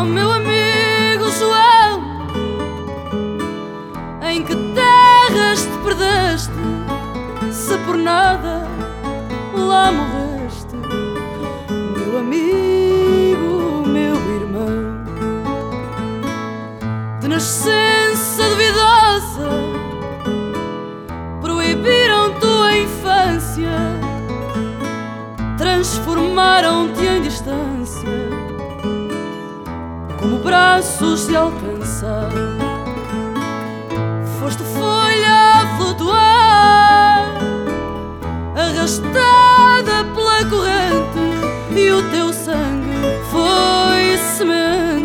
oh meu amigo João, em que terras te perdeste, se por nada lá morreste, meu amigo, meu irmão, de nascença duvidosa, proibiram tua infância, transformaram-te em distância como braços de alcançar. Foste folha a flutuar, arrastada pela corrente, e o teu sangue foi semente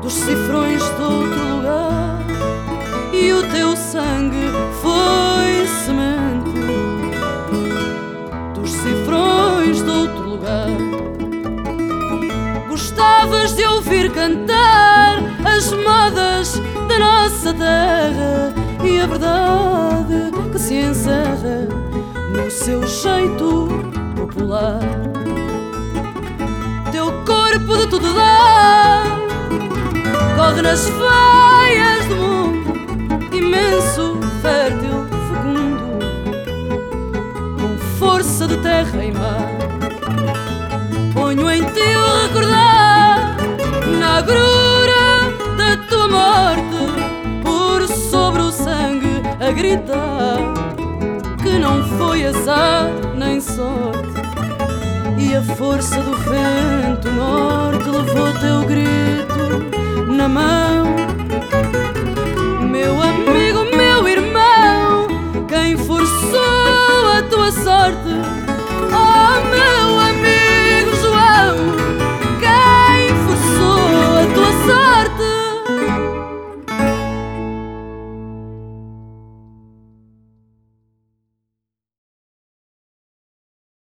dos cifrões de outro lugar. E o teu sangue foi semente dos cifrões de outro lugar. De ouvir cantar as modas da nossa terra e a verdade que se encerra no seu jeito popular. Teu corpo de tudo dá, corre nas veias do mundo, imenso, fértil, fecundo, com força de terra e mar. Ponho em ti o recordar na agrura da tua morte, por sobre o sangue a gritar que não foi azar nem sorte. E a força do vento norte levou teu grito na mão. Meu amigo, meu irmão, quem forçou a tua sorte